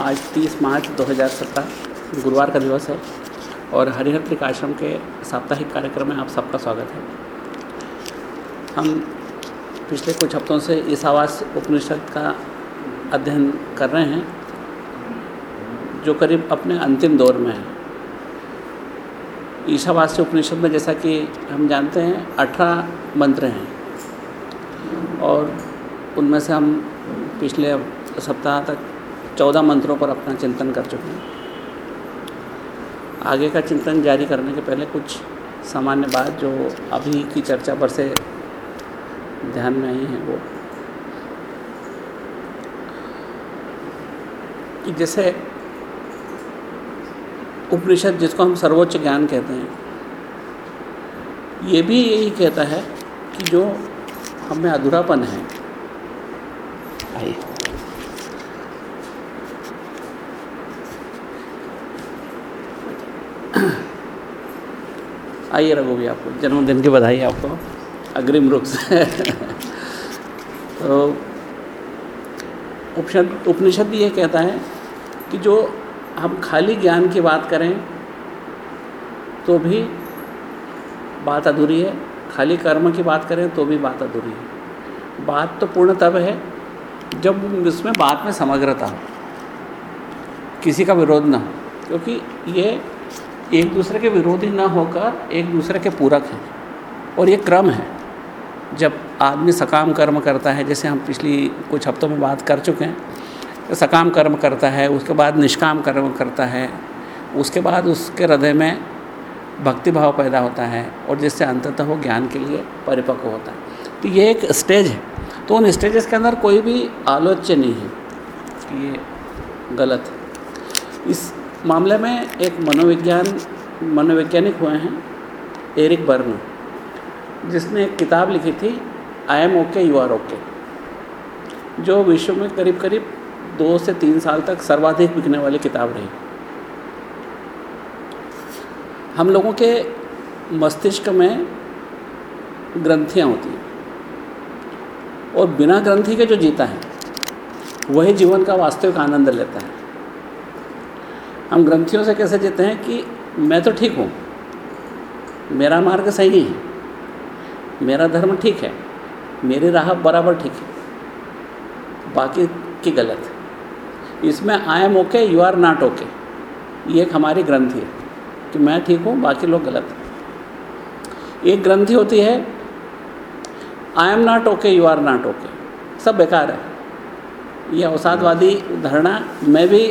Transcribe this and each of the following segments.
आज 30 मार्च 2017 गुरुवार का दिवस है और हरिहर त्रिकाश्रम के साप्ताहिक कार्यक्रम में आप सबका स्वागत है। हम पिछले कुछ हफ्तों से ईसावास उपनिषद का अध्ययन कर रहे हैं, जो करीब अपने अंतिम दौर में है। ईशावास्य उपनिषद में जैसा कि हम जानते हैं, अठारह मंत्र हैं और उनमें से हम पिछले सप्ताह तक चौदह मंत्रों पर अपना चिंतन कर चुके हैं। आगे का चिंतन जारी करने के पहले कुछ सामान्य बात जो अभी की चर्चा पर से ध्यान में आई है वो। कि जैसे उपनिषद जिसको हम सर्वोच्च ज्ञान कहते हैं, ये भी यही कहता है कि जो हमें अधूरापन है, आइए। आइए रघु भी आपको, जन्मदिन की बधाई आपको, अग्रिम रूप से। तो उपनिषद उपनिषद ये कहता है कि जो हम खाली ज्ञान की बात करें तो भी बात अधूरी है। खाली कर्म की बात करें तो भी बात अधूरी है। बात तो पूर्ण तब है जब इसमें बात में समग्रता हो, किसी का विरोध ना हो, क्योंकि ये एक दूसरे के विरोधी ना होकर एक दूसरे के पूरक हैं। और ये क्रम है। जब आदमी सकाम कर्म करता है, जैसे हम पिछली कुछ हफ्तों में बात कर चुके हैं सकाम कर्म करता है, उसके बाद निष्काम कर्म करता है, उसके बाद उसके हृदय में भक्ति भाव पैदा होता है और जिससे अंततः वो ज्ञान के लिए परिपक्व होता है। तो ये एक स्टेज है। तो उन स्टेजेस के अंदर कोई भी आलोच्य नहीं है। कि ये गलत है। इस मामले में एक मनोविज्ञान, मनोवैज्ञानिक हुए हैं, एरिक बर्न जिसने एक किताब लिखी थी I am okay you are okay जो विश्व में करीब करीब दो से तीन साल तक सर्वाधिक बिकने वाली किताब रही। हम लोगों के मस्तिष्क में ग्रंथियाँ होती हैं, और बिना ग्रंथि के जो जीता है, वही जीवन का वास्तविक आनंद लेता है। हम ग्रंथियों से कैसे जीते हैं कि मैं तो ठीक हूँ, मेरा मार्ग सही है, मेरा धर्म ठीक है, मेरी राह बराबर ठीक है, बाकी की गलत। है इसमें I am okay you are not okay ये एक हमारी ग्रंथि है कि मैं ठीक हूँ, बाकी लोग गलत हैं। एक ग्रंथि होती है I am not okay you are not okay सब बेकार है। ये अवसादवादी धारणा, मैं भी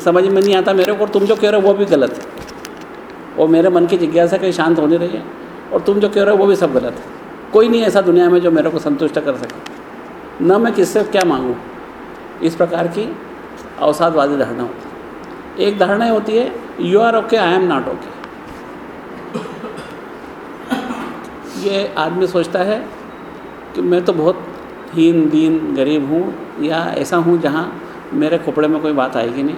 समझ में नहीं आता मेरे को और तुम जो कह रहे हो वो भी गलत है। और मेरे मन की जिज्ञासा कहीं शांत होने रही है और तुम जो कह रहे हो वो भी सब गलत है। कोई नहीं ऐसा दुनिया में जो मेरे को संतुष्ट कर सके। न मैं किससे क्या मांगूँ? इस प्रकार की अवसादवादी धारणा होती है। एक धारणा होती है you are okay I am not okay ये आदमी सोचता है कि मैं तो बहुत हीन, दीन, गरीब हूँ या ऐसा हूँ जहाँ मेरे कपड़े में कोई बात आएगी नहीं,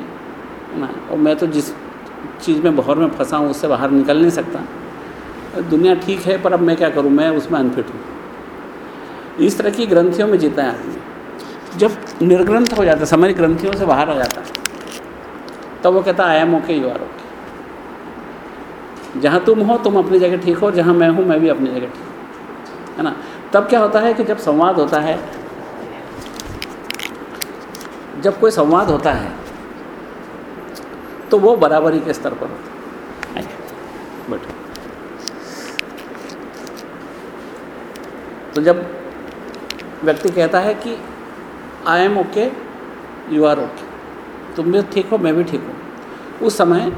ना। और मैं तो जिस चीज़ में बहर में फंसा हूँ, उससे बाहर निकल नहीं सकता। दुनिया ठीक है, पर अब मैं क्या करूँ? मैं उसमें अनफिट हूँ। इस तरह की ग्रंथियों में जीता है आदमी। जब निर्ग्रंथ हो जाता है समय ग्रंथियों से बाहर आ जाता है तब तो वो कहता I am okay you are okay जहाँ तुम हो, तुम अपनी जगह ठीक हो, जहाँ मैं हूँ, मैं भी अपनी जगह ठीक है ना? तब क्या होता है कि जब संवाद होता है जब कोई संवाद होता है तो वो बराबरी के स्तर पर होता है। बैठो। तो जब व्यक्ति कहता है कि I am okay you are okay तुम भी ठीक हो, मैं भी ठीक हूँ। उस समय,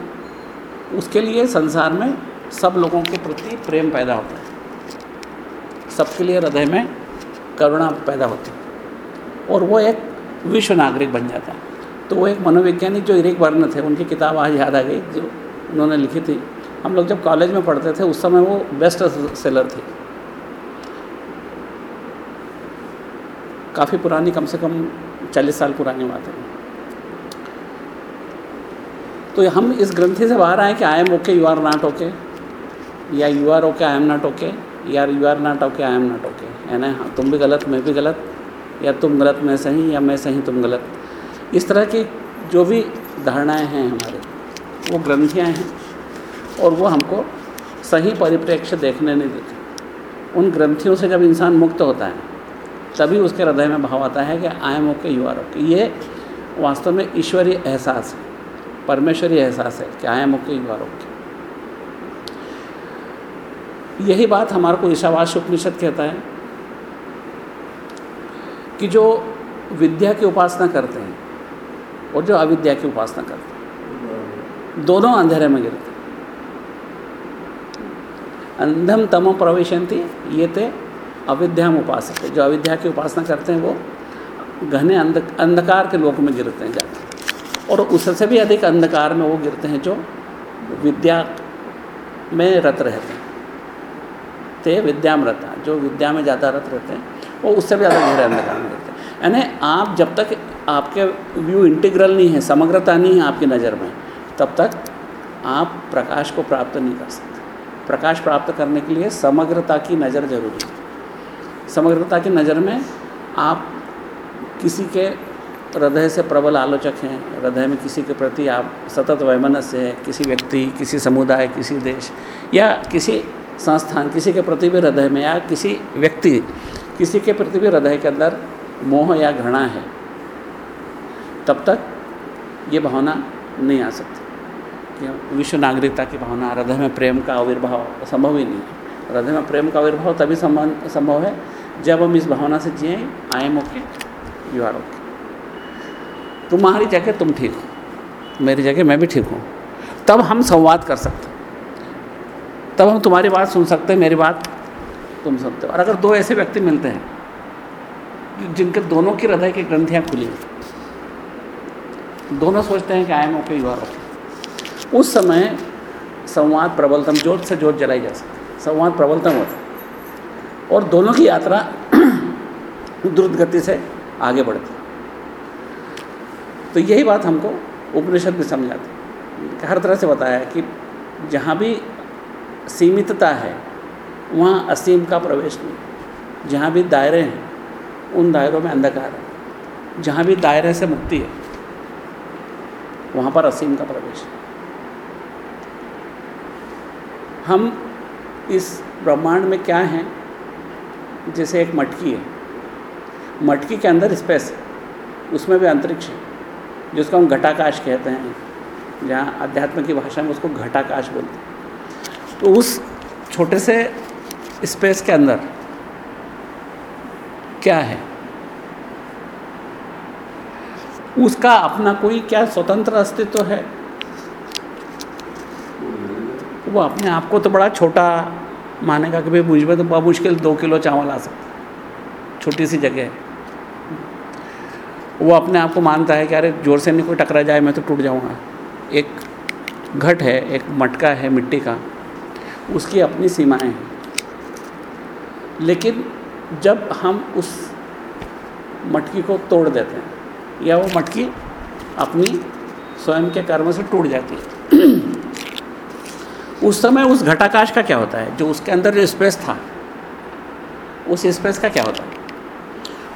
उसके लिए संसार में सब लोगों के प्रति प्रेम पैदा होता है। सबके लिए हृदय में करुणा पैदा होती है। और वो एक विश्व नागरिक बन जाता है। तो वो एक मनोवैज्ञानिक जो इरिक वर्ण थे, उनकी किताब आज याद आ गई, जो उन्होंने लिखी थी। हम लोग जब कॉलेज में पढ़ते थे, उस समय वो बेस्ट सेलर थी। काफ़ी पुरानी, कम से कम चालीस साल पुरानी बात है। तो हम इस ग्रंथि से बाहर आए कि I am okay you are not okay या you are okay I am not okay या you are not okay I am not okay है ना? हाँ तुम भी गलत, मैं भी गलत या तुम गलत मैं सही या मैं सही तुम गलत। इस तरह की जो भी धारणाएँ हैं हमारे, वो ग्रंथियाँ हैं और वो हमको सही परिप्रेक्ष्य देखने नहीं देते। उन ग्रंथियों से जब इंसान मुक्त होता है, तभी उसके हृदय में भाव आता है कि I am okay you are okay ये वास्तव में ईश्वरीय एहसास है परमेश्वरी एहसास है कि I am okay you are okay यही बात हमारे को ईशावास उपनिषद कहता है कि जो विद्या की उपासना करते हैं और जो अविद्या की उपासना करते हैं। दोनों अंधेरे में गिरते अंधम तमो प्रवेशंती ये थे अविद्याम उपासक जो अविद्या की उपासना करते हैं, वो घने अंध, अंधकार के लोक में गिरते हैं जाते हैं और उससे भी अधिक अंधकार में वो गिरते हैं जो विद्या में रत रहते हैं। ते विद्याम जो विद्या में ज़्यादा रत रहते हैं वो उससे भी ज़्यादा गहरे अंधकार में गिरते हैं। यानी आप जब तक आपके व्यू इंटीग्रल नहीं है, समग्रता नहीं है आपकी नज़र में, तब तक आप प्रकाश को प्राप्त नहीं कर सकते। प्रकाश प्राप्त करने के लिए समग्रता की नज़र ज़रूरी है। समग्रता की नज़र में आप किसी के हृदय से प्रबल आलोचक हैं, हृदय में किसी के प्रति आप सतत वैमनस्य है, किसी व्यक्ति, किसी समुदाय, किसी देश, या किसी संस्थान, किसी के प्रति भी हृदय में, या किसी व्यक्ति किसी के प्रति भी हृदय के अंदर मोह या घृणा है, तब तक ये भावना नहीं आ सकती। विश्व नागरिकता की भावना, हृदय में प्रेम का आविर्भाव संभव ही नहीं है। हृदय में प्रेम का आविर्भाव तभी संभव है जब हम इस भावना से जिए I am okay you are okay तुम्हारी जगह तुम ठीक हो, मेरी जगह मैं भी ठीक हूँ। तब हम संवाद कर सकते तब हम तुम्हारी बात सुन सकते मेरी बात तुम सुनते हो और अगर दो ऐसे व्यक्ति मिलते हैं जिनके दोनों की हृदय की ग्रंथियाँ खुली दोनों सोचते हैं कि I am okay you are okay उस समय संवाद प्रबलतम जोत से जोत जलाई जा सकती संवाद प्रबलतम होता और दोनों की यात्रा द्रुत गति से आगे बढ़ती तो यही बात हमको उपनिषद भी समझाती हर तरह से बताया कि जहाँ भी सीमितता है वहाँ असीम का प्रवेश नहीं। जहाँ भी दायरे हैं, उन दायरों में अंधकार है। जहाँ भी दायरे से मुक्ति है, वहाँ पर असीम का प्रवेश है। हम इस ब्रह्मांड में क्या हैं, जैसे एक मटकी है। मटकी के अंदर स्पेस है, उसमें भी अंतरिक्ष है, जिसको हम घटाकाश कहते हैं। जहाँ अध्यात्म की भाषा में उसको घटाकाश बोलते हैं। तो उस छोटे से स्पेस के अंदर क्या है? उसका अपना कोई क्या स्वतंत्र अस्तित्व है? वो अपने आप को तो बड़ा छोटा मानेगा कि भाई मुझ तो मुश्किल दो किलो चावल आ सकता छोटी सी जगह है। वो अपने आप को मानता है कि अरे ज़ोर से नहीं कोई टकरा जाए, मैं तो टूट जाऊँगा। एक घट है, एक मटका है मिट्टी का। उसकी अपनी सीमाएँ हैं। लेकिन जब हम उस मटकी को तोड़ देते हैं, या वो मटकी अपनी स्वयं के कर्म से टूट जाती है। उस समय उस घटाकाश का क्या होता है? जो उसके अंदर जो स्पेस था, उस स्पेस का क्या होता है?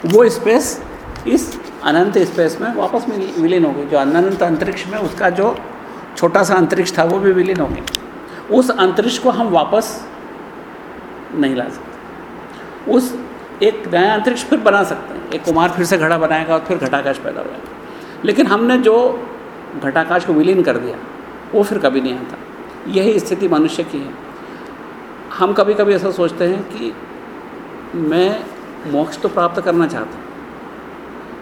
वो स्पेस इस अनंत स्पेस में वापस विलीन हो गई। जो अनंत अंतरिक्ष में उसका जो छोटा सा अंतरिक्ष था, वो भी विलीन हो गया। उस अंतरिक्ष को हम वापस नहीं ला सकते। उस एक नया अंतरिक्ष फिर बना सकते हैं। एक कुमार फिर से घड़ा बनाएगा और फिर घटाकाश पैदा होगा। लेकिन हमने जो घटाकाश को विलीन कर दिया, वो फिर कभी नहीं आता। यही स्थिति मनुष्य की है। हम कभी कभी ऐसा सोचते हैं कि मैं मोक्ष तो प्राप्त करना चाहता हूँ,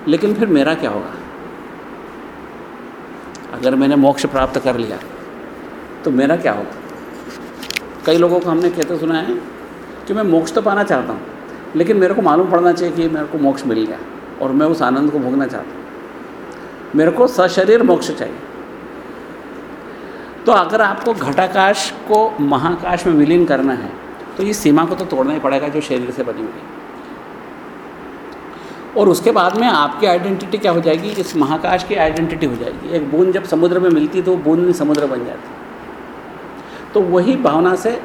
लेकिन फिर मेरा क्या होगा? अगर मैंने मोक्ष प्राप्त कर लिया तो मेरा क्या होगा? कई लोगों को हमने कहते सुना है कि मैं मोक्ष तो पाना चाहता हूँ, लेकिन मेरे को मालूम पड़ना चाहिए कि मेरे को मोक्ष मिल गया और मैं उस आनंद को भोगना चाहता हूँ। मेरे को सशरीर मोक्ष चाहिए। तो अगर आपको घटाकाश को महाकाश में विलीन करना है तो इस सीमा को तो तोड़ना ही पड़ेगा जो शरीर से बनी हुई और उसके बाद में आपकी आइडेंटिटी क्या हो जाएगी? इस महाकाश की आइडेंटिटी हो जाएगी। एक बूंद जब समुद्र में मिलती तो बूंद में समुद्र बन जाती तो वही भावना से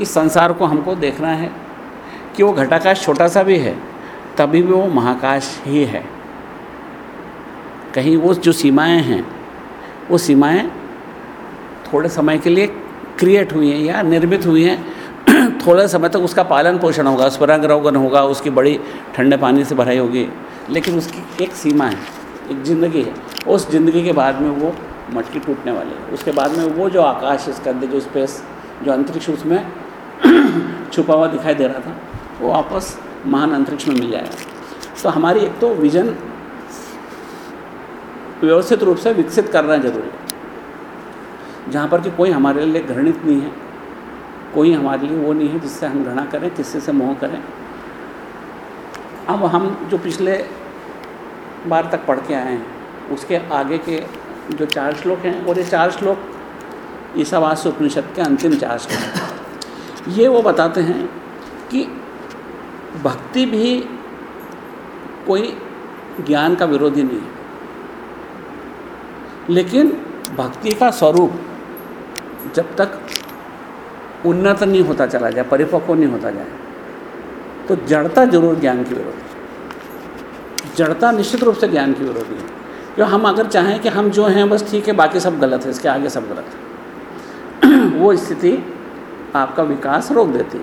इस संसार को हमको देखना है कि वो घटाकाश छोटा सा भी है, तभी भी वो महाकाश ही है। कहीं वो जो सीमाएँ हैं, वो सीमाएँ थोड़े समय के लिए क्रिएट हुई हैं या निर्मित हुई हैं, थोड़े समय तक उसका पालन पोषण होगा उस पर रंग होगा, उसकी बड़ी ठंडे पानी से भराई होगी। लेकिन उसकी एक सीमा है, एक ज़िंदगी है, उस ज़िंदगी के बाद में वो मटकी टूटने वाली है। उसके बाद में वो जो आकाश स्कंद, जो स्पेस जो अंतरिक्ष, उसमें छुपा हुआ दिखाई दे रहा था, वो वापस महान अंतरिक्ष में मिल जाएगा। तो हमारी एक तो विजन व्यवस्थित रूप से विकसित करना ज़रूरी है जहाँ पर कि कोई हमारे लिए घृणित नहीं है, कोई हमारे लिए वो नहीं है जिससे हम घृणा करें किससे से मोह करें। अब हम जो पिछले बार तक पढ़ के आए हैं, उसके आगे के जो चार श्लोक हैं, और ये चार श्लोक ईसावास उपनिषद के अंतिम चार श्लोक ये वो बताते हैं कि भक्ति भी कोई ज्ञान का विरोधी नहीं है। लेकिन भक्ति का स्वरूप जब तक उन्नत नहीं होता चला जाए, परिपक्व नहीं होता जाए तो जड़ता ज़रूर ज्ञान की विरोधी जड़ता निश्चित रूप से ज्ञान की विरोधी है। क्यों? हम अगर चाहें कि हम जो हैं, बस ठीक है, बाकी सब गलत है, इसके आगे सब गलत है। वो स्थिति आपका विकास रोक देती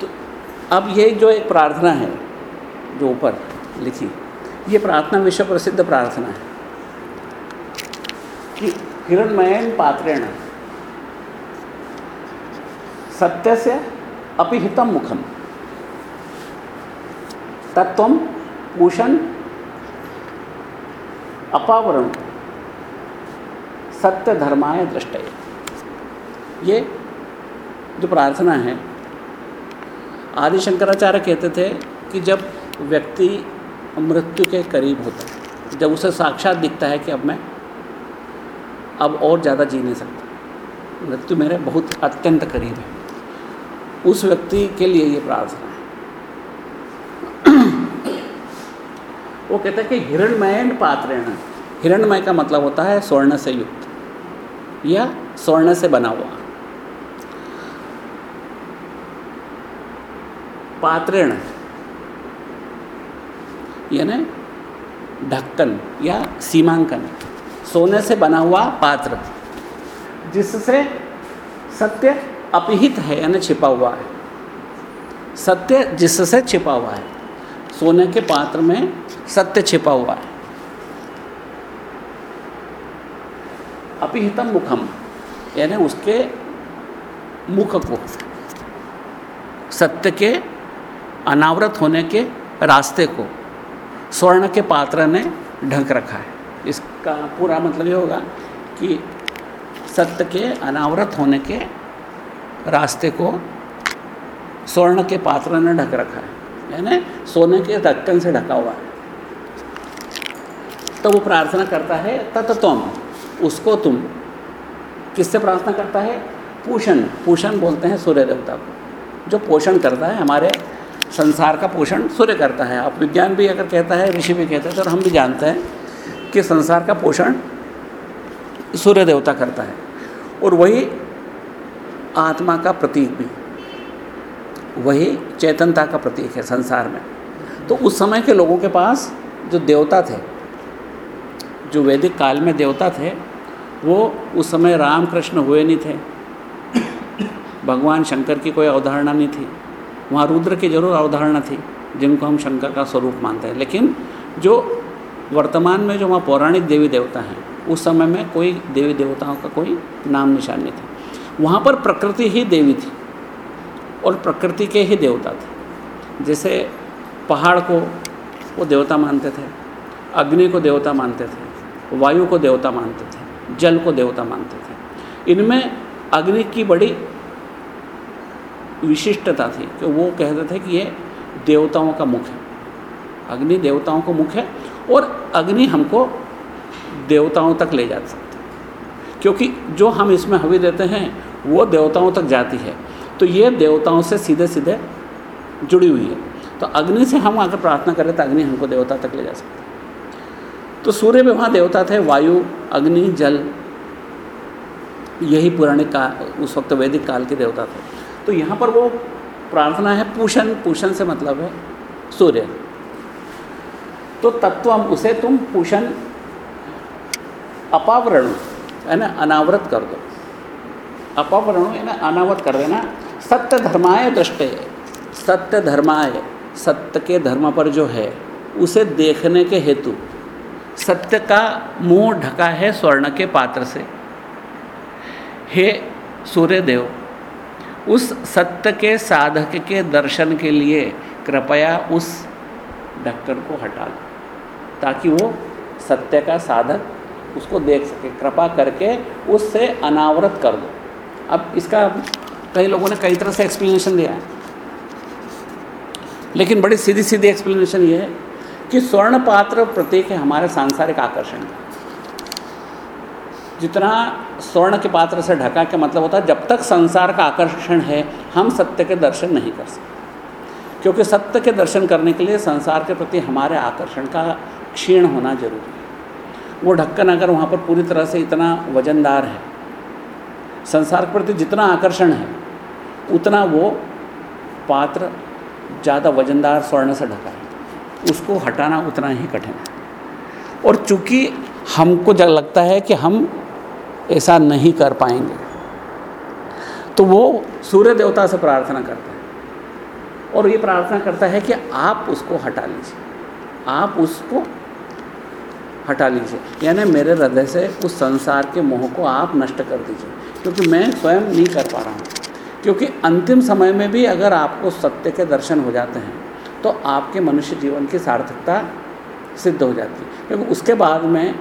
तो अब ये जो एक प्रार्थना है, जो ऊपर लिखी, ये प्रार्थना विश्व प्रसिद्ध प्रार्थना है। कि हिरणमयन पात्रेण सत्य से अपिहितम मुखम। तत्व भूषण अपावरण। सत्य धर्माय दृष्ट ये जो प्रार्थना है, आदि शंकराचार्य कहते थे कि जब व्यक्ति मृत्यु के करीब होता है, जब उसे साक्षात दिखता है कि अब मैं, अब और ज़्यादा जी नहीं सकता, मृत्यु मेरे बहुत अत्यंत करीब है। उस व्यक्ति के लिए ये प्रार्थना है। वो कहते हैं कि हिरणमय पात्रेण हिरणमय का मतलब होता है स्वर्ण से युक्त, या स्वर्ण से बना हुआ। पात्रेण। यानी ढक्कन या सीमांकन, सोने से बना हुआ पात्र, जिससे सत्य अपहित है, यानी छिपा हुआ है। सत्य जिससे छिपा हुआ है, सोने के पात्र में सत्य छिपा हुआ है। अपिहितम मुखम, यानी उसके मुख को, सत्य के अनावृत होने के रास्ते को स्वर्ण के पात्र ने ढक रखा है। इसका पूरा मतलब ये होगा कि सत्य के अनावृत होने के रास्ते को स्वर्ण के पात्र ने ढक रखा है। यानी सोने के ढक्कन से ढका हुआ है। तो वो प्रार्थना करता है, तत उसको तुम किससे प्रार्थना करता है? पूषण। पूषण बोलते हैं सूर्य देवता को, जो पोषण करता है हमारे संसार का पोषण सूर्य करता है। आप विज्ञान भी अगर कहता है, ऋषि भी कहते हैं तो हम भी जानते हैं कि संसार का पोषण सूर्य देवता करता है। और वही आत्मा का प्रतीक भी, वही चेतनता का प्रतीक है संसार में। तो उस समय के लोगों के पास जो देवता थे, जो वैदिक काल में देवता थे, वो उस समय राम कृष्ण हुए नहीं थे। भगवान शंकर की कोई अवधारणा नहीं थी। वहाँ रुद्र की ज़रूर अवधारणा थी, जिनको हम शंकर का स्वरूप मानते हैं। लेकिन जो वर्तमान में जो वहाँ पौराणिक देवी देवता हैं, उस समय में कोई देवी देवताओं का कोई नाम निशान नहीं था। वहाँ पर प्रकृति ही देवी थी और प्रकृति के ही देवता थे। जैसे पहाड़ को वो देवता मानते थे, अग्नि को देवता मानते थे, वायु को देवता मानते थे, जल को देवता मानते थे। इनमें अग्नि की बड़ी विशिष्टता थी, कि वो कहते थे कि ये देवताओं का मुख है। अग्नि देवताओं को मुख है और अग्नि हमको देवताओं तक ले जा सकती क्योंकि जो हम इसमें हवि देते हैं, वो देवताओं तक जाती है। तो ये देवताओं से सीधे सीधे जुड़ी हुई है। तो अग्नि से हम अगर प्रार्थना करें तो अग्नि हमको देवता तक ले जा सकते तो सूर्य में वहाँ देवता थे, वायु, अग्नि, जल, यही पुराने का, उस वक्त वैदिक काल के देवता थे। तो यहाँ पर वो प्रार्थना है, पूषण पूषण से मतलब है सूर्य। तो तत्व उसे तुम पूषण, अपावरण, है ना, अनावृत कर दो। अपावरण है ना, अनावृत कर देना। सत्य धर्माय दृष्टे, सत्य धर्माय, सत्य के धर्म पर जो है, उसे देखने के हेतु, सत्य का मुँह ढका है स्वर्ण के पात्र से। हे सूर्यदेव उस सत्य के साधक के दर्शन के लिए कृपया उस ढक्कन को हटा लो ताकि वो सत्य का साधक उसको देख सके। कृपा करके उससे अनावरत कर दो। अब इसका कई लोगों ने कई तरह से एक्सप्लेनेशन दिया है। लेकिन बड़ी सीधी सीधी एक्सप्लेनेशन ये है कि स्वर्ण पात्र प्रतीक है हमारे सांसारिक आकर्षण। का जितना स्वर्ण के पात्र से ढका के मतलब होता है, जब तक संसार का आकर्षण है, हम सत्य के दर्शन नहीं कर सकते। क्योंकि सत्य के दर्शन करने के लिए संसार के प्रति हमारे आकर्षण का क्षीण होना ज़रूरी है। वो ढक्कन अगर वहाँ पर पूरी तरह से इतना वजनदार है, संसार के प्रति जितना आकर्षण है, उतना वो पात्र ज़्यादा वजनदार स्वर्ण से ढका है। उसको हटाना उतना ही कठिन है। और चूँकि हमको जब लगता है कि हम ऐसा नहीं कर पाएँगे। तो वो सूर्य देवता से प्रार्थना करता है। और ये प्रार्थना करता है कि आप उसको हटा लीजिए। आप उसको हटा लीजिए। यानी मेरे हृदय से उस संसार के मोह को आप नष्ट कर दीजिए। क्योंकि मैं स्वयं नहीं कर पा रहा हूँ। क्योंकि अंतिम समय में भी अगर आपको सत्य के दर्शन हो जाते हैं तो आपके मनुष्य जीवन की सार्थकता सिद्ध हो जाती है। क्योंकि उसके बाद में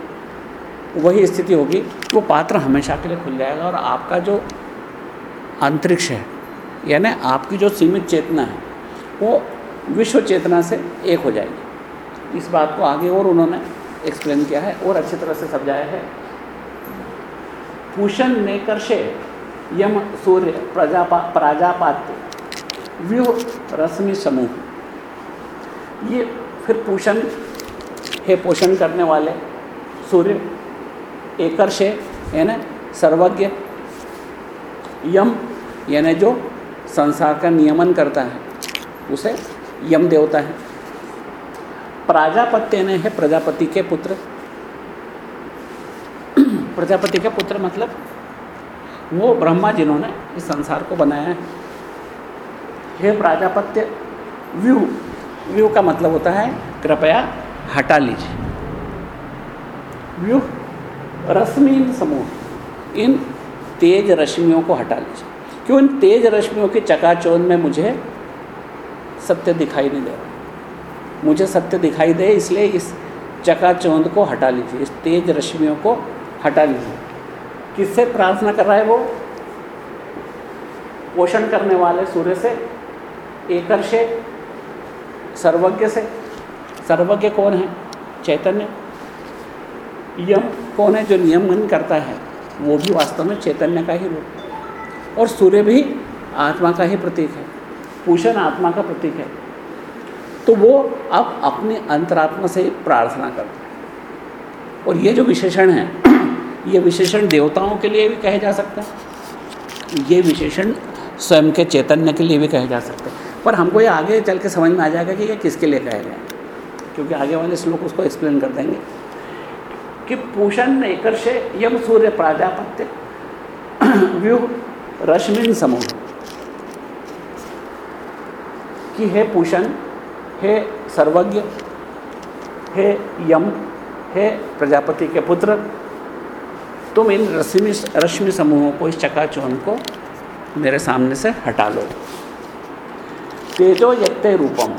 वही स्थिति होगी, वो पात्र हमेशा के लिए खुल जाएगा और आपका जो अंतरिक्ष है, यानी आपकी जो सीमित चेतना है, वो विश्व चेतना से एक हो जाएगी। इस बात को आगे और उन्होंने एक्सप्लेन किया है और अच्छी तरह से समझाया है। पूषण नेकर्षे यम सूर्य प्रजापा प्राजापात्य, व्यूह रश्मि समूह। ये फिर पूषण, है पोषण करने वाले सूर्य है यानी सर्वज्ञ, यम, यानी जो संसार का नियमन करता है, उसे यम देवता है। प्राजापत्य ने है प्रजापति के पुत्र। प्रजापति के पुत्र मतलब वो ब्रह्मा जिन्होंने इस संसार को बनाया है। हे प्राजापत्य, व्यू व्यू का मतलब होता है, कृपया हटा लीजिए। व्यू रश्मिन समूह, इन तेज रश्मियों को हटा लीजिए। क्यों इन तेज रश्मियों के चकाचौंध में मुझे सत्य दिखाई नहीं दे रहा? मुझे सत्य दिखाई दे, इसलिए इस चकाचौंध को हटा लीजिए, इस तेज रश्मियों को हटा लीजिए। किससे प्रार्थना कर रहा है वो? पोषण करने वाले सूर्य से, एकर से, सर्वज्ञ से। सर्वज्ञ कौन है? चैतन्य। यम कौन है जो नियमन करता है, वो भी वास्तव में चैतन्य का ही रूप और सूर्य भी आत्मा का ही प्रतीक है पूषण आत्मा का प्रतीक है। तो वो अब अपने अंतरात्मा से प्रार्थना करते है। और ये जो विशेषण है, ये विशेषण देवताओं के लिए भी कहे जा सकता है। ये विशेषण स्वयं के चैतन्य के लिए भी कहे जा सकते हैं। पर हमको ये आगे चल के समझ में आ जाएगा कि ये किसके लिए कहे गए क्योंकि आगे वाले श्लोक उसको एक्सप्लेन कर देंगे। पूषण एकर्ष यम सूर्य प्राजापत्य। व्यूह रश्मिन समूह। कि हे पूषण, हे सर्वज्ञ, हे यम, हे प्रजापति के पुत्र, तुम इन रश्मि रश्मि समूहों को, इस चकाचौन को मेरे सामने से हटा लो। तेजो यत्ते रूपम।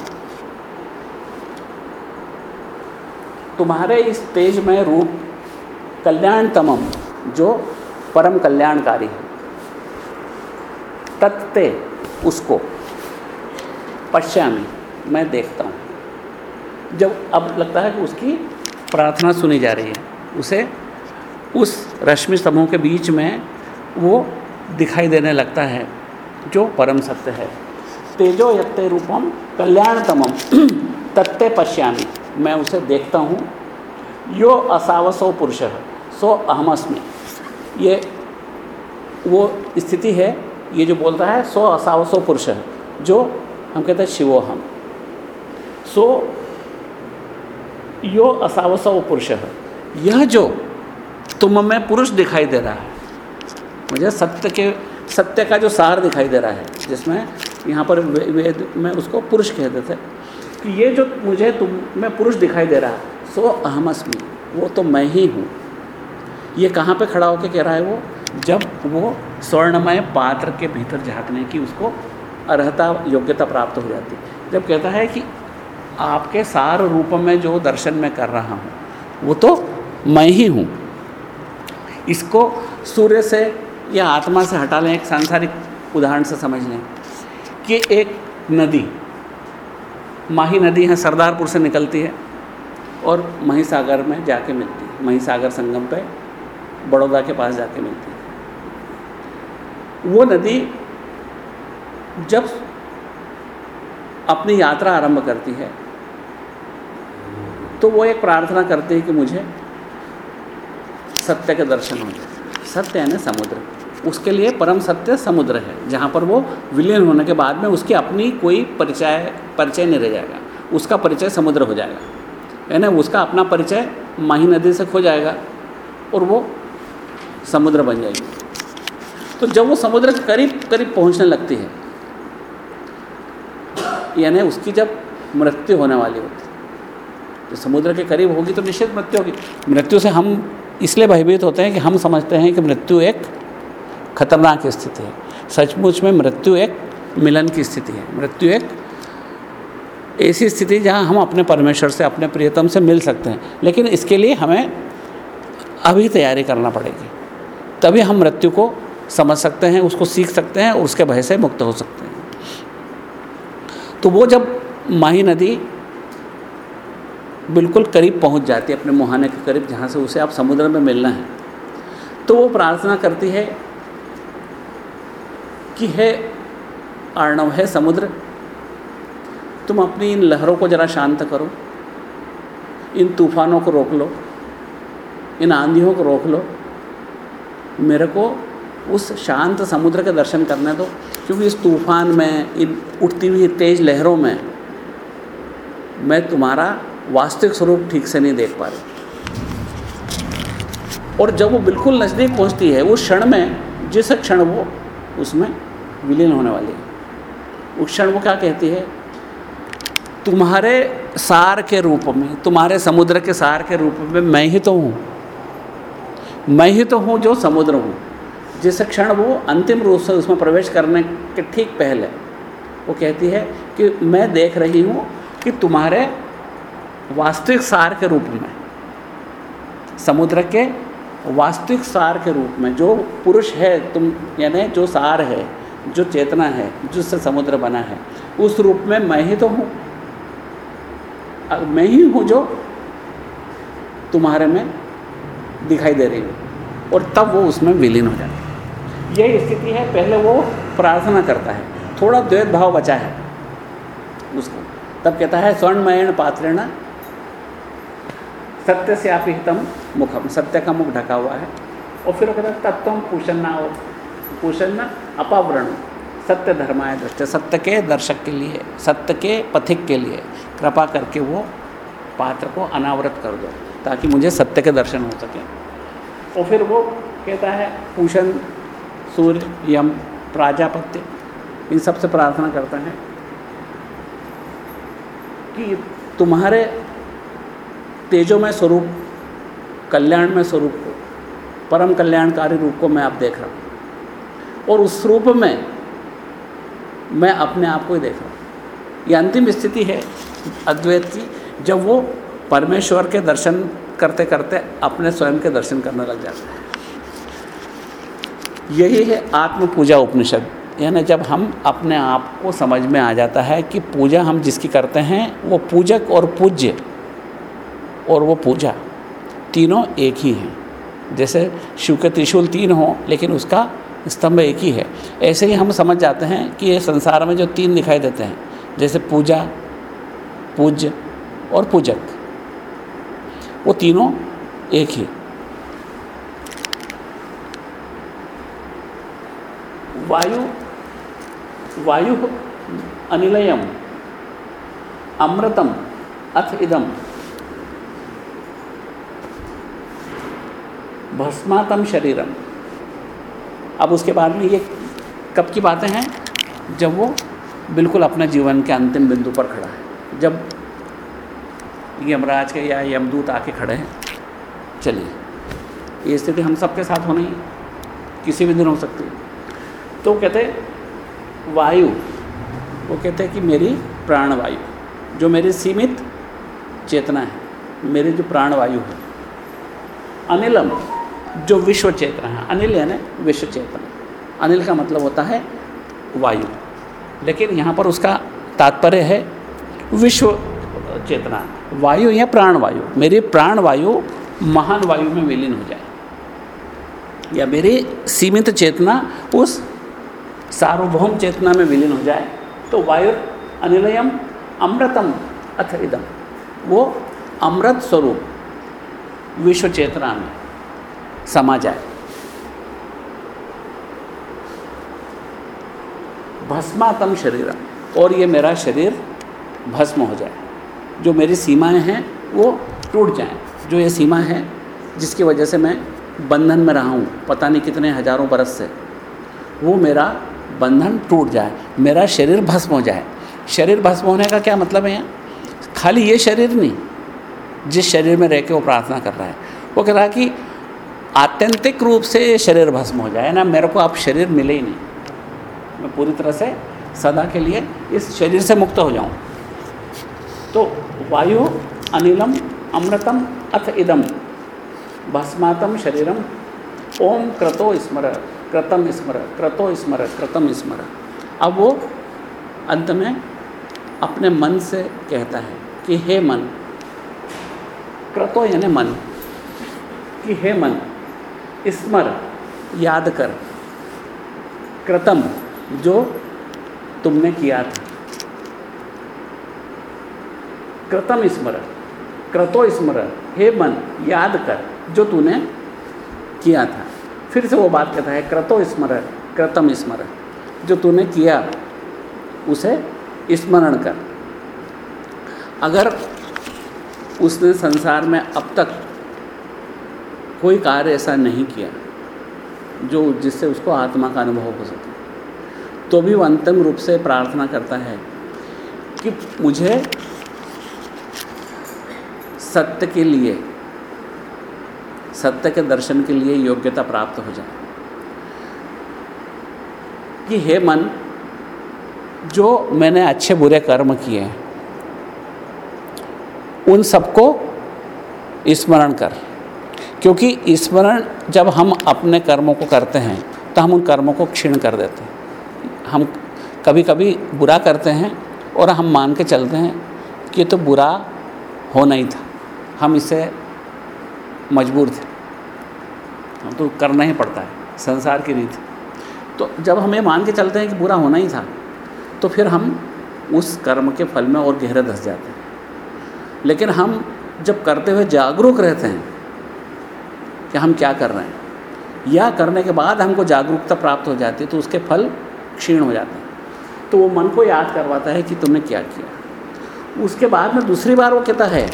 तुम्हारे इस तेजमय रूप कल्याणतमम जो परम कल्याणकारी है। तत्ते उसको पश्चामी मैं देखता हूँ। जब अब लगता है कि उसकी प्रार्थना सुनी जा रही है, उसे उस रश्मि समूह के बीच में वो दिखाई देने लगता है, जो परम सत्य है। तेजो यत्ते रूपम कल्याणतमम तत्ते पश्यामी, मैं उसे देखता हूँ। यो असावसो पुरुष। सो अहमस्मि ये, वो स्थिति है, ये जो बोलता है, सो असावसो पुरुष है, जो हम कहते हैं शिवो हम। सो यो असावसव पुरुष है। यह जो तुम में पुरुष दिखाई दे रहा है, मुझे सत्य के, सत्य का जो सार दिखाई दे रहा है, जिसमें यहाँ पर वेद में उसको पुरुष कहते थे, कि ये जो मुझे तुम में पुरुष दिखाई दे रहा है, सो अहमस्मी वो तो मैं ही हूँ। ये कहाँ पे खड़ा होकर कह रहा है वो? जब वो स्वर्णमय पात्र के भीतर झाँकने की उसको अर्हता, योग्यता प्राप्त हो जाती जब कहता है कि आपके सार रूप में जो दर्शन मैं कर रहा हूँ, वो तो मैं ही हूँ। इसको सूर्य से या आत्मा से हटा लें, एक सांसारिक उदाहरण से समझ लें कि एक नदी, माही नदी है सरदारपुर से निकलती है और महिसागर में जाके मिलती है। महिसागर संगम पे बड़ौदा के पास जाके मिलती है। वो नदी जब अपनी यात्रा आरंभ करती है तो वो एक प्रार्थना करती है कि मुझे सत्य के दर्शन हो जाए। सत्य है ना समुद्र। उसके लिए परम सत्य समुद्र है, जहाँ पर वो विलीन होने के बाद में उसकी अपनी कोई परिचय परिचय नहीं रह जाएगा। उसका परिचय समुद्र हो जाएगा। है ना उसका अपना परिचय माही नदी से खो जाएगा और वो समुद्र बन जाएगी। तो जब वो समुद्र करीब करीब पहुँचने लगती है, यानी उसकी जब मृत्यु होने वाली होती तो समुद्र के करीब होगी तो निश्चित मृत्यु होगी। मृत्यु से हम इसलिए भयभीत होते हैं कि हम समझते हैं कि मृत्यु एक खतरनाक स्थिति है। सचमुच में मृत्यु एक मिलन की स्थिति है। मृत्यु एक ऐसी स्थिति जहाँ हम अपने परमेश्वर से, अपने प्रियतम से मिल सकते हैं। लेकिन इसके लिए हमें अभी तैयारी करना पड़ेगी। तभी हम मृत्यु को समझ सकते हैं, उसको सीख सकते हैं और उसके भय से मुक्त हो सकते हैं। तो वो जब माही नदी बिल्कुल करीब पहुँच जाती है, अपने मुहाने के करीब जहाँ से उसे आप समुद्र में मिलना है तो वो प्रार्थना करती है कि है अर्णव, है समुद्र, तुम अपनी इन लहरों को ज़रा शांत करो, इन तूफानों को रोक लो, इन आंधियों को रोक लो मेरे को उस शांत समुद्र के दर्शन करने दो, क्योंकि इस तूफ़ान में, इन उठती हुई तेज लहरों में मैं तुम्हारा वास्तविक स्वरूप ठीक से नहीं देख पा रही। और जब वो बिल्कुल नज़दीक पहुँचती है, उस क्षण में, जिस क्षण वो, उसमें विलीन होने वाली है। उस क्षण वो क्या कहती है? तुम्हारे सार के रूप में, तुम्हारे समुद्र के सार के रूप में मैं ही तो हूँ। मैं ही तो हूँ जो समुद्र हूँ। जिस क्षण वो अंतिम रूप से उसमें प्रवेश करने के ठीक पहले, वो कहती है कि मैं देख रही हूँ कि तुम्हारे वास्तविक सार के रूप में, समुद्र के वास्तविक सार के रूप में जो पुरुष है तुम, यानी जो सार है, जो चेतना है, जिससे समुद्र बना है, उस रूप में मैं ही तो हूँ। मैं ही हूँ जो तुम्हारे में दिखाई दे रही हूँ। और तब वो उसमें विलीन हो जाता है। यही स्थिति है, पहले वो प्रार्थना करता है। थोड़ा द्वैत भाव बचा है उसको। तब कहता है, स्वर्णमयण पात्रेण सत्य से आप हितम मुखम सत्य का मुख ढका हुआ है। और फिर वो कहता है तत्व पूषणना और पूषणना अपावरण सत्य धर्माय दृष्टि। सत्य के दर्शक के लिए, सत्य के पथिक के लिए कृपा करके वो पात्र को अनावृत कर दो। ताकि मुझे सत्य के दर्शन हो सके। और फिर वो कहता है पूषण सूर्य, यम, प्राजापत्य। इन सबसे प्रार्थना करता है कि तुम्हारे तेजोमय स्वरूप, कल्याण में स्वरूप को, परम कल्याणकारी रूप को मैं आप देख रहा हूँ। और उस रूप में मैं अपने आप को ही देख रहा हूँ। ये अंतिम स्थिति है अद्वैत की जब वो परमेश्वर के दर्शन करते करते अपने स्वयं के दर्शन करने लग जाते हैं। यही है आत्म पूजा उपनिषद। यानी जब हम अपने आप को समझ में आ जाता है कि पूजा हम जिसकी करते हैं, वो पूजक और पूज्य और वो पूजा तीनों एक ही हैं। जैसे शिव के त्रिशूल तीन हों, लेकिन उसका स्तंभ एक ही है। ऐसे ही हम समझ जाते हैं कि ये संसार में जो तीन दिखाई देते हैं, जैसे पूजा, पूज्य और पूजक। वो तीनों एक ही। वायु वायु अनिलयम अमृतम, अथ इदम। भस्मातम शरीरम। अब उसके बाद में ये कब की बातें हैं? जब वो बिल्कुल अपने जीवन के अंतिम बिंदु पर खड़ा है। जब यमराज के या यमदूत आके खड़े हैं। चलिए, ये स्थिति हम सबके साथ होनी है किसी भी दिन हो सकती है। तो कहते, वायु। वो कहते हैं कि मेरी प्राणवायु, जो मेरी सीमित चेतना है, मेरी जो प्राणवायु है, अनिलम, जो विश्व चेतना है, अनिल यानी विश्व चेतना। अनिल का मतलब होता है वायु। लेकिन यहाँ पर उसका तात्पर्य है विश्व चेतना। वायु या प्राण वायु? मेरी प्राण वायु महान वायु में विलीन हो जाए। या मेरी सीमित चेतना उस सार्वभौम चेतना में विलीन हो जाए तो वायु अनिलयम, अमृतम अथ इदम वो अमृत स्वरूप विश्व चेतना में समा जाए। भस्मातम शरीरम, और ये मेरा शरीर भस्म हो जाए। जो मेरी सीमाएँ हैं, वो टूट जाएँ। जो ये सीमा है, जिसकी वजह से मैं बंधन में रहा हूँ, पता नहीं कितने हज़ारों बरस से, वो मेरा बंधन टूट जाए, मेरा शरीर भस्म हो जाए। शरीर भस्म होने का क्या मतलब है यहाँ? खाली ये शरीर नहीं, जिस शरीर में रह के वो प्रार्थना कर रहा है। वो कह रहा है कि आत्यंतिक रूप से ये शरीर भस्म हो जाए, ना मेरे को आप शरीर मिले ही नहीं। मैं पूरी तरह से सदा के लिए इस शरीर से मुक्त हो जाऊँ। तो वायु, अनिलम, अमृतम अथ इदम। भस्मातम शरीरम। ओम क्रतो स्मर, क्रतम स्मर, क्रतो स्मर, क्रतम स्मर। अब वो अंत में अपने मन से कहता है कि हे मन, क्रतो यानी मन, कि हे मन, स्मर, याद कर, क्रतम जो तुमने किया था। कृतम स्मरण क्रतो स्मर हे मन, याद कर जो तूने किया था। फिर से वो बात कहता है क्रतो स्मर कृतम स्मर जो तूने किया, उसे स्मरण कर। अगर उसने संसार में अब तक कोई कार्य ऐसा नहीं किया, जो जिससे उसको आत्मा का अनुभव हो सके तो भी वो अंतिम रूप से प्रार्थना करता है कि मुझे सत्य के लिए, सत्य के दर्शन के लिए योग्यता प्राप्त हो जाए। कि हे मन, जो मैंने अच्छे बुरे कर्म किए हैं, उन सबको स्मरण कर। क्योंकि स्मरण जब हम अपने कर्मों को करते हैं तो हम उन कर्मों को क्षीण कर देते हैं। हम कभी कभी बुरा करते हैं और हम मान के चलते हैं कि तो बुरा होना ही था। हम इसे मजबूर थे। हम तो करना ही पड़ता है, संसार की रीति। तो जब हम ये मान के चलते हैं कि बुरा होना ही था तो फिर हम उस कर्म के फल में और गहरे धस जाते हैं। लेकिन हम जब करते हुए जागरूक रहते हैं कि हम क्या कर रहे हैं, या करने के बाद हमको जागरूकता प्राप्त हो जाती है तो उसके फल क्षीण हो जाते हैं। तो वो मन को याद करवाता है कि तुमने क्या किया। उसके बाद में दूसरी बार वो कहता है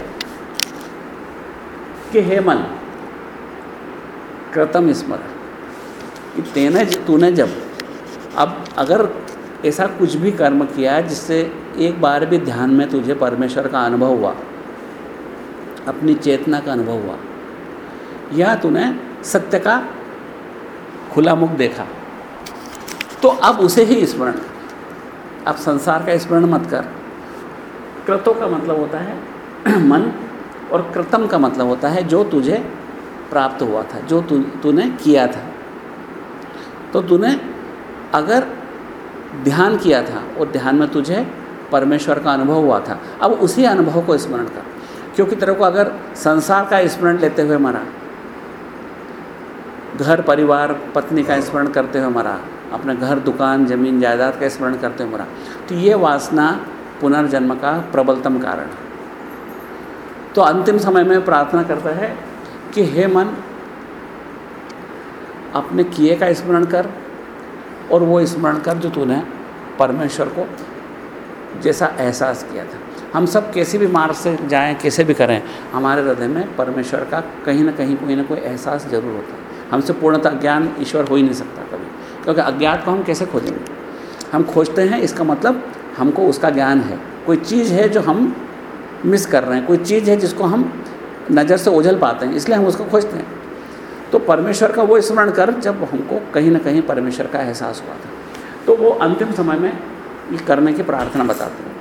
कि हे मन। कृतम स्मर। कि तेने तूने जब, अब अगर ऐसा कुछ भी कर्म किया जिससे एक बार भी ध्यान में तुझे परमेश्वर का अनुभव हुआ, अपनी चेतना का अनुभव हुआ, या तूने सत्य का खुला मुख देखा तो अब उसे ही स्मरण अब संसार का स्मरण मत कर। कृतों का मतलब होता है, मन और कृतम का मतलब होता है जो तुझे प्राप्त हुआ था, जो तू, तूने किया था। तो तूने अगर ध्यान किया था और ध्यान में तुझे परमेश्वर का अनुभव हुआ था, अब उसी अनुभव को स्मरण कर। क्योंकि तेरे को अगर संसार का स्मरण लेते हुए मरा, घर, परिवार, पत्नी का स्मरण करते हुए मरा, अपने घर, दुकान, ज़मीन, जायदाद का स्मरण करते हुए मरा तो ये वासना पुनर्जन्म का प्रबलतम कारण है। तो अंतिम समय में प्रार्थना करता है कि हे मन, अपने किए का स्मरण कर और वो स्मरण कर जो तूने परमेश्वर को जैसा एहसास किया था। हम सब कैसे भी मार्ग से जाएँ, कैसे भी करें, हमारे हृदय में परमेश्वर का कहीं ना कहीं, कोई ना कोई एहसास ज़रूर होता है। हमसे पूर्णतः ज्ञान ईश्वर हो ही नहीं सकता कभी, क्योंकि अज्ञात को हम कैसे खोजेंगे? हम खोजते हैं, इसका मतलब हमको उसका ज्ञान है। कोई चीज़ है जो हम मिस कर रहे हैं। कोई चीज़ है जिसको हम नज़र से ओझल पाते हैं, इसलिए हम उसको खोजते हैं। तो परमेश्वर का वो स्मरण कर जब हमको कहीं ना कहीं परमेश्वर का एहसास हुआ था। तो वो अंतिम समय में ये करने की प्रार्थना बताते हैं।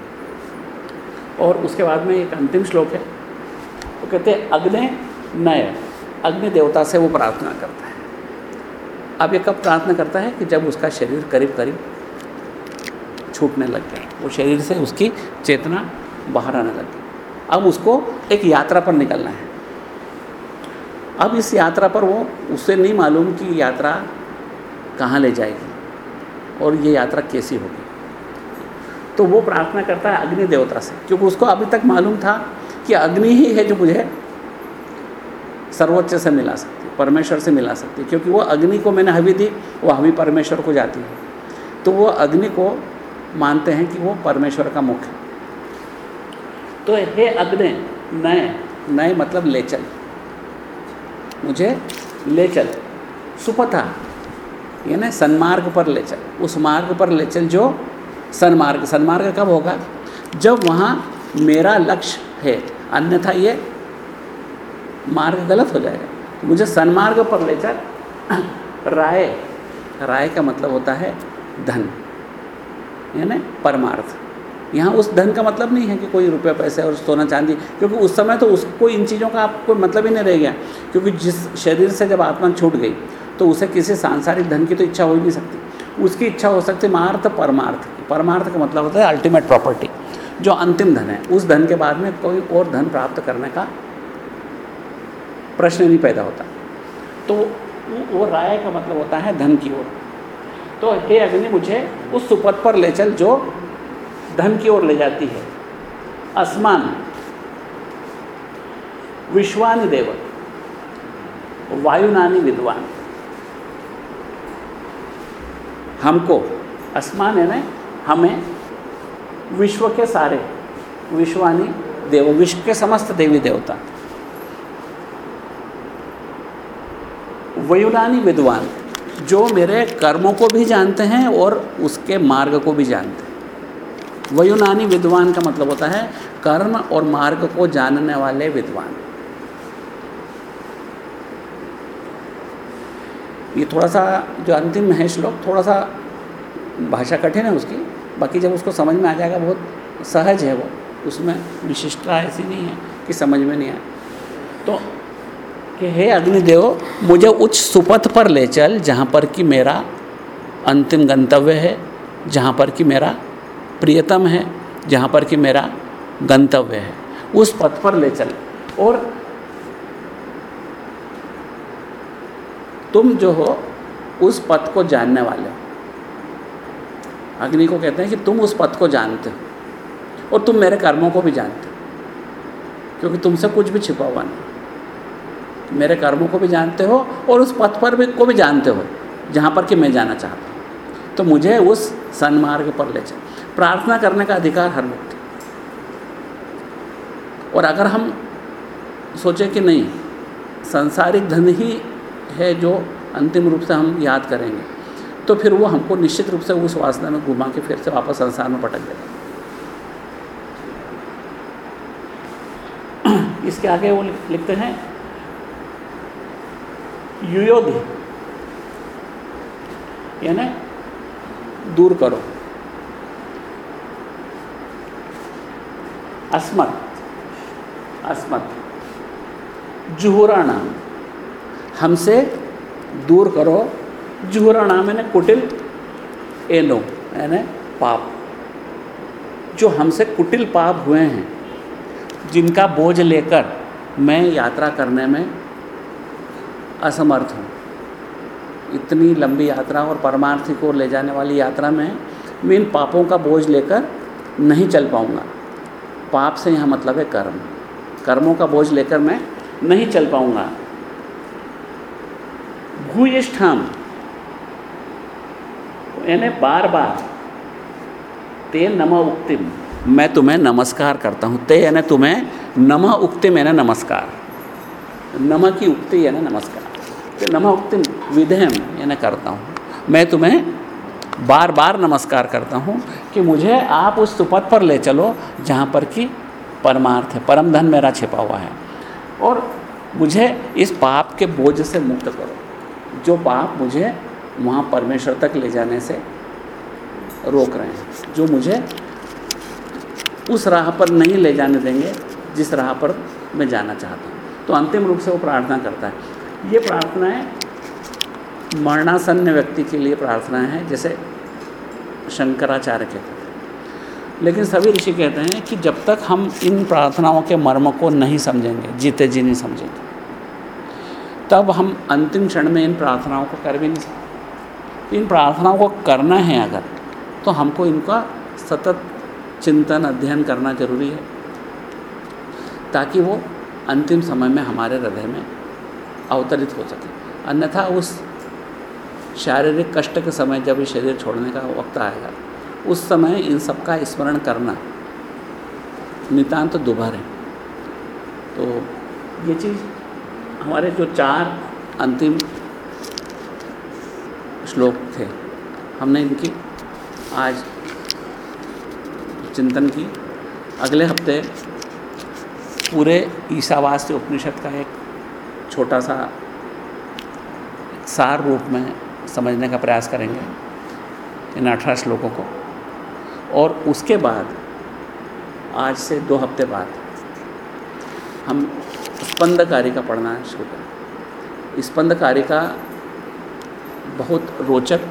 और उसके बाद में एक अंतिम श्लोक है। वो तो कहते हैं, अग्नि नय, अग्नि देवता से वो प्रार्थना करता है। अब ये कब प्रार्थना करता है कि जब उसका शरीर करीब करीब छूटने लग गया। वो शरीर से उसकी चेतना बाहर आने लग गई। अब उसको एक यात्रा पर निकलना है। अब इस यात्रा पर वो उससे नहीं मालूम कि यात्रा कहाँ ले जाएगी और ये यात्रा कैसी होगी। तो वो प्रार्थना करता है अग्नि देवता से, क्योंकि उसको अभी तक मालूम था कि अग्नि ही है जो मुझे सर्वोच्च से मिला सकती परमेश्वर से मिला सकती क्योंकि वो अग्नि को मैंने हवी दी, वो हवी परमेश्वर को जाती है। तो वो अग्नि को मानते हैं कि वो परमेश्वर का मुख है। तो हे अग्नि। नए नए मतलब ले चल मुझे ले चल सुपथा, यानी सन्मार्ग पर ले चल उस मार्ग पर ले चल जो सन्मार्ग सन्मार्ग कब होगा? जब वहाँ मेरा लक्ष्य है, अन्यथा ये मार्ग गलत हो जाएगा। मुझे सन्मार्ग पर ले चल राय। राय का मतलब होता है धन, यानी परमार्थ। यहाँ उस धन का मतलब नहीं है कि कोई रुपये, पैसे और सोना चांदी, क्योंकि उस समय तो उसको इन चीज़ों का आपको मतलब ही नहीं रह गया, क्योंकि जिस शरीर से जब आत्मा छूट गई तो उसे किसी सांसारिक धन की तो इच्छा हो ही नहीं सकती। उसकी इच्छा हो सकती मार्थ, परमार्थ परमार्थ का मतलब होता है अल्टीमेट प्रॉपर्टी जो अंतिम धन है। उस धन के बाद में कोई और धन प्राप्त करने का प्रश्न नहीं पैदा होता। तो वो राय का मतलब होता है धन की ओर। तो हे अग्नि, मुझे उस सुपथ पर ले चल जो धन की ओर ले जाती है। असमान विश्वानि देव। वायुनानी विद्वान। हमको असमान है ना? हमें विश्व के सारे, विश्वानी देव, विश्व के समस्त देवी देवता। वयुनानी विद्वान, जो मेरे कर्मों को भी जानते हैं और उसके मार्ग को भी जानते हैं। वयुनानी विद्वान का मतलब होता है कर्म और मार्ग को जानने वाले विद्वान। ये थोड़ा सा जो अंतिम है श्लोक, थोड़ा सा भाषा कठिन है उसकी, बाकी जब उसको समझ में आ जाएगा, बहुत सहज है वो। उसमें विशिष्टता ऐसी नहीं है कि समझ में नहीं आए। तो कि हे अग्निदेव, मुझे उच्च सुपथ पर ले चल, जहाँ पर कि मेरा अंतिम गंतव्य है, जहाँ पर कि मेरा प्रियतम है, जहाँ पर कि मेरा गंतव्य है। उस पथ पर ले चल। और तुम जो हो, उस पथ को जानने वाले हो। अग्नि को कहते हैं कि तुम उस पथ को जानते हो, और तुम मेरे कर्मों को भी जानते हो, क्योंकि तुमसे कुछ भी छिपा हुआ नहीं। मेरे कर्मों को भी जानते हो, और उस पथ पर भी को भी जानते हो, जहाँ पर कि मैं जाना चाहता हूँ। तो मुझे उस सन्मार्ग पर ले चल। प्रार्थना करने का अधिकार हर व्यक्ति और अगर हम सोचें कि नहीं, संसारिक धन ही है जो अंतिम रूप से हम याद करेंगे तो फिर वो हमको निश्चित रूप से उस वासना में घुमा के फिर से वापस संसार में पटक देगा। इसके आगे वो लिखते हैं, युयोधि, यानी दूर करो। अस्मत अस्मत। जुहुरा नाम हमसे दूर करो। जुहरा नाम है कुटिल एनो यानी पाप। जो हमसे कुटिल पाप हुए हैं, जिनका बोझ लेकर मैं यात्रा करने में असमर्थ हूँ। इतनी लंबी यात्रा और परमार्थी को ले जाने वाली यात्रा में मैं इन पापों का बोझ लेकर नहीं चल पाऊँगा। पाप से यहाँ मतलब है कर्म। कर्मों का बोझ लेकर मैं नहीं चल पाऊँगा। भूयिष्ठाम। यानी बार बार ते नम उक्तिम। मैं तुम्हें नमस्कार करता हूँ। ते यानी तुम्हें नम उक्तिम मैंने नमस्कार। नम की उक्ति यानी नमस्कार। नमः उक्ति विधेयम यानी करता हूँ। मैं तुम्हें बार बार नमस्कार करता हूँ कि मुझे आप उस सुपथ पर ले चलो जहाँ पर कि परमार्थ है, परम धन मेरा छिपा हुआ है। और मुझे इस पाप के बोझ से मुक्त करो। जो पाप मुझे वहाँ परमेश्वर तक ले जाने से रोक रहे हैं। जो मुझे उस राह पर नहीं ले जाने देंगे, जिस राह पर मैं जाना चाहता हूँ। तो अंतिम रूप से वो प्रार्थना करता है। ये प्रार्थनाएँ मरणासन्न व्यक्ति के लिए प्रार्थनाएँ हैं, जैसे शंकराचार्य कहते हैं। लेकिन सभी ऋषि कहते हैं कि जब तक हम इन प्रार्थनाओं के मर्म को नहीं समझेंगे, जीते जी नहीं समझेंगे, तब हम अंतिम क्षण में इन प्रार्थनाओं को कर भी नहीं सकते। इन प्रार्थनाओं को करना है अगर तो हमको इनका सतत चिंतन, अध्ययन करना ज़रूरी है, ताकि वो अंतिम समय में हमारे हृदय में अवतरित हो सके। अन्यथा उस शारीरिक कष्ट के समय जब ये शरीर छोड़ने का वक्त आएगा, उस समय इन सब का स्मरण करना नितांत तो दुभर है। तो ये चीज़ हमारे जो चार अंतिम श्लोक थे, हमने इनकी आज चिंतन की। अगले हफ़्ते पूरे ईसावास्य उपनिषद का एक छोटा सा सार रूप में समझने का प्रयास करेंगे इन अठारह श्लोकों को। और उसके बाद, आज से दो हफ़्ते बाद, हम स्पंद का पढ़ना शुरू करें। स्पंद का बहुत रोचक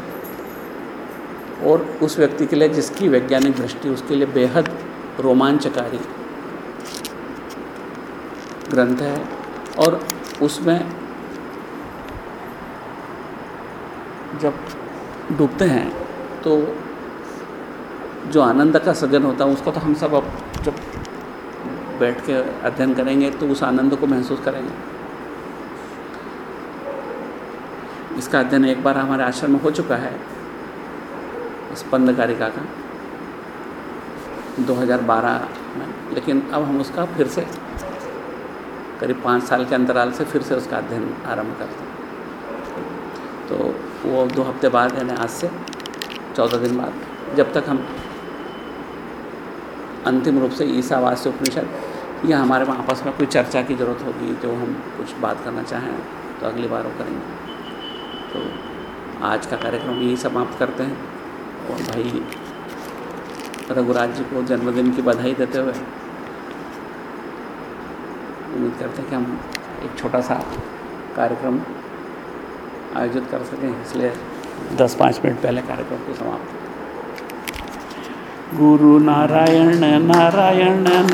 और उस व्यक्ति के लिए जिसकी वैज्ञानिक दृष्टि, उसके लिए बेहद रोमांचकारी ग्रंथ है और उसमें जब डूबते हैं तो जो आनंद का सृजन होता है, उसको तो हम सब अब जब बैठ के अध्ययन करेंगे तो उस आनंद को महसूस करेंगे। इसका अध्ययन एक बार हमारे आश्रम में हो चुका है स्पंद कारिका का 2012 में। लेकिन अब हम उसका फिर से, करीब पाँच साल के अंतराल से फिर से उसका अध्ययन आरंभ करते हैं। तो वो दो हफ़्ते बाद यानी आज से, चौदह दिन बाद। जब तक हम अंतिम रूप से ईसावास्य उपनिषद या हमारे में आपस में कोई चर्चा की ज़रूरत होगी, जो हम कुछ बात करना चाहें तो अगली बार वो करेंगे। तो आज का कार्यक्रम यही समाप्त करते हैं। और भाई रघुराज जी को जन्मदिन की बधाई देते हुए उम्मीद करते हैं कि हम एक छोटा सा कार्यक्रम आयोजित कर सकें इसलिए दस पाँच मिनट पहले कार्यक्रम को समाप्त। गुरु नारायण नारायण